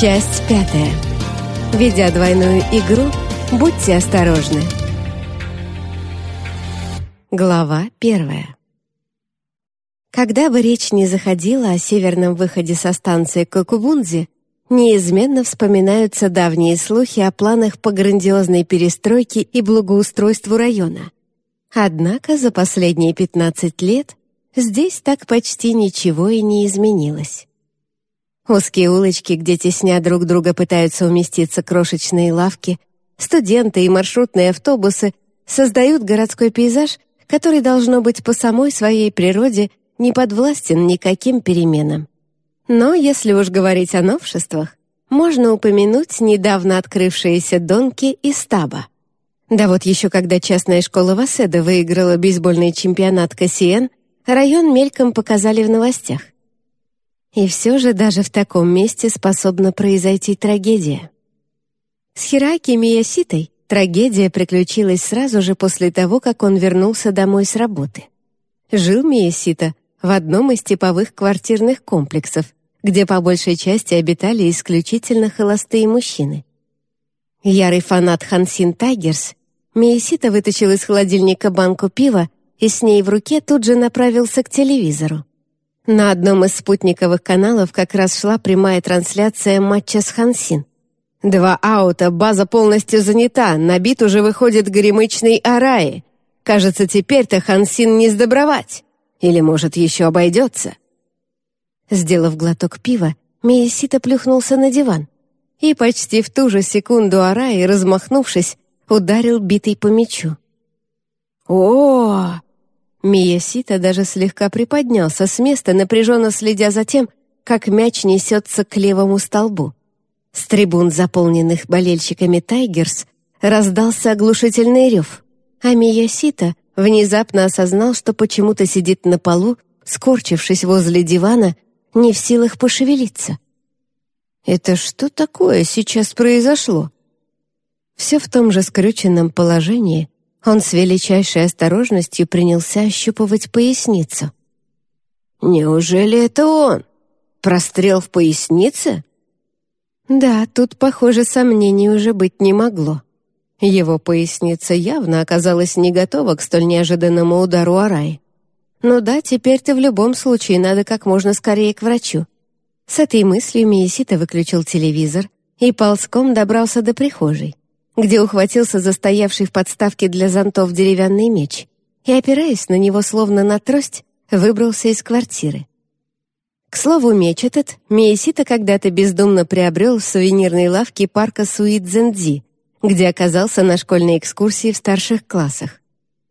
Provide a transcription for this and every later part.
Часть пятая. Ведя двойную игру, будьте осторожны. Глава первая. Когда бы речь не заходила о северном выходе со станции Кокубунзи, неизменно вспоминаются давние слухи о планах по грандиозной перестройке и благоустройству района. Однако за последние 15 лет здесь так почти ничего и не изменилось. Узкие улочки, где тесня друг друга пытаются уместиться крошечные лавки, студенты и маршрутные автобусы создают городской пейзаж, который должно быть по самой своей природе не подвластен никаким переменам. Но если уж говорить о новшествах, можно упомянуть недавно открывшиеся донки и стаба. Да вот еще когда частная школа Васеда выиграла бейсбольный чемпионат КСН, район мельком показали в новостях. И все же даже в таком месте способна произойти трагедия. С Хираки Мияситой трагедия приключилась сразу же после того, как он вернулся домой с работы. Жил Миясита в одном из типовых квартирных комплексов, где по большей части обитали исключительно холостые мужчины. Ярый фанат Хансин Тайгерс, Миясита вытащил из холодильника банку пива и с ней в руке тут же направился к телевизору. На одном из спутниковых каналов как раз шла прямая трансляция матча с Хансин. Два аута, база полностью занята, набит уже выходит горемычный Араи. Кажется, теперь-то Хансин не сдобровать. Или, может, еще обойдется. Сделав глоток пива, Миясита плюхнулся на диван. И почти в ту же секунду Араи, размахнувшись, ударил битой по мячу. о Миясита даже слегка приподнялся с места, напряженно следя за тем, как мяч несется к левому столбу. С трибун, заполненных болельщиками «Тайгерс», раздался оглушительный рев, а Миясита внезапно осознал, что почему-то сидит на полу, скорчившись возле дивана, не в силах пошевелиться. «Это что такое сейчас произошло?» Все в том же скрюченном положении он с величайшей осторожностью принялся ощупывать поясницу. «Неужели это он? Прострел в пояснице?» Да, тут, похоже, сомнений уже быть не могло. Его поясница явно оказалась не готова к столь неожиданному удару Араи. Ну да, теперь-то в любом случае надо как можно скорее к врачу. С этой мыслью Миесита выключил телевизор и ползком добрался до прихожей, где ухватился за стоявший в подставке для зонтов деревянный меч и, опираясь на него словно на трость, выбрался из квартиры. К слову, меч этот Миесита когда-то бездумно приобрел в сувенирной лавке парка Суидзендзи, где оказался на школьной экскурсии в старших классах.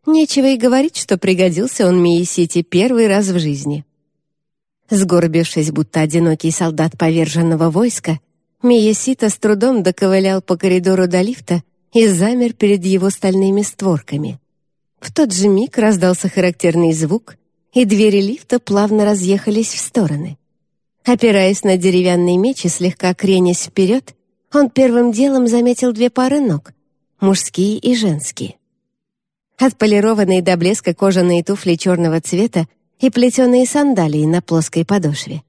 Нечего и говорить, что пригодился он Миесите первый раз в жизни. Сгорбившись, будто одинокий солдат поверженного войска, Миесита с трудом доковылял по коридору до лифта и замер перед его стальными створками. В тот же миг раздался характерный звук, и двери лифта плавно разъехались в стороны. Опираясь на деревянный меч и слегка кренясь вперед, он первым делом заметил две пары ног — мужские и женские. Отполированные до блеска кожаные туфли черного цвета и плетеные сандалии на плоской подошве.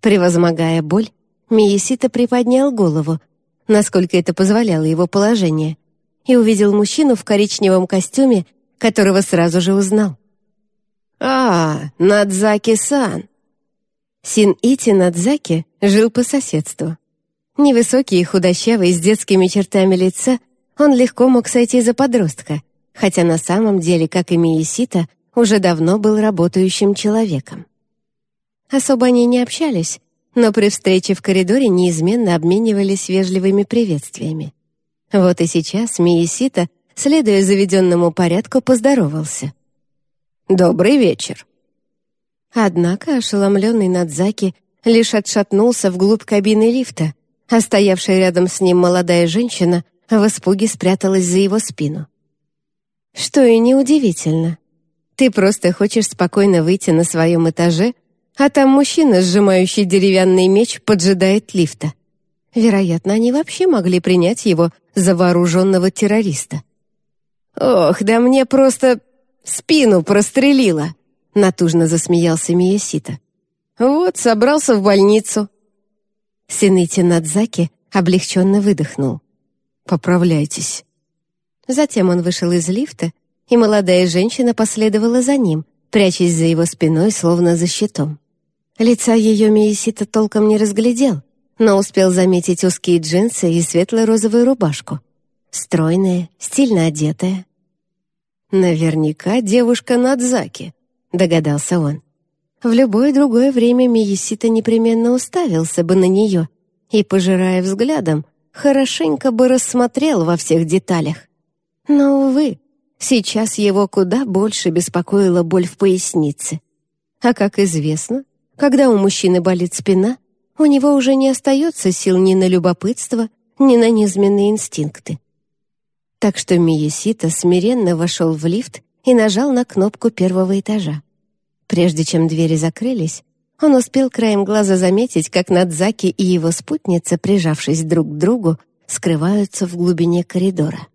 Превозмогая боль, Миесита приподнял голову, насколько это позволяло его положение, и увидел мужчину в коричневом костюме, которого сразу же узнал. «А, Надзаки-сан!» Син Ити Надзаки жил по соседству. Невысокий и худощавый, с детскими чертами лица, он легко мог сойти за подростка, хотя на самом деле, как и Миесита, уже давно был работающим человеком. Особо они не общались, но при встрече в коридоре неизменно обменивались вежливыми приветствиями. Вот и сейчас Миесита, следуя заведенному порядку, поздоровался. «Добрый вечер». Однако ошеломленный Надзаки лишь отшатнулся вглубь кабины лифта, а стоявшая рядом с ним молодая женщина в испуге спряталась за его спину. Что и неудивительно. Ты просто хочешь спокойно выйти на своем этаже, а там мужчина, сжимающий деревянный меч, поджидает лифта. Вероятно, они вообще могли принять его за вооруженного террориста. «Ох, да мне просто спину прострелило!» — натужно засмеялся Миясита. «Вот, собрался в больницу. Синыти Надзаки облегченно выдохнул. «Поправляйтесь». Затем он вышел из лифта, и молодая женщина последовала за ним, прячась за его спиной, словно за щитом. Лица ее Миесита толком не разглядел, но успел заметить узкие джинсы и светло-розовую рубашку. Стройная, стильно одетая. «Наверняка девушка Надзаки», — догадался он. В любое другое время Миесита непременно уставился бы на нее и, пожирая взглядом, хорошенько бы рассмотрел во всех деталях. Но, увы, сейчас его куда больше беспокоила боль в пояснице. А как известно, когда у мужчины болит спина, у него уже не остается сил ни на любопытство, ни на низменные инстинкты. Так что Миесита смиренно вошел в лифт и нажал на кнопку первого этажа. Прежде чем двери закрылись, он успел краем глаза заметить, как Надзаки и его спутница, прижавшись друг к другу, скрываются в глубине коридора.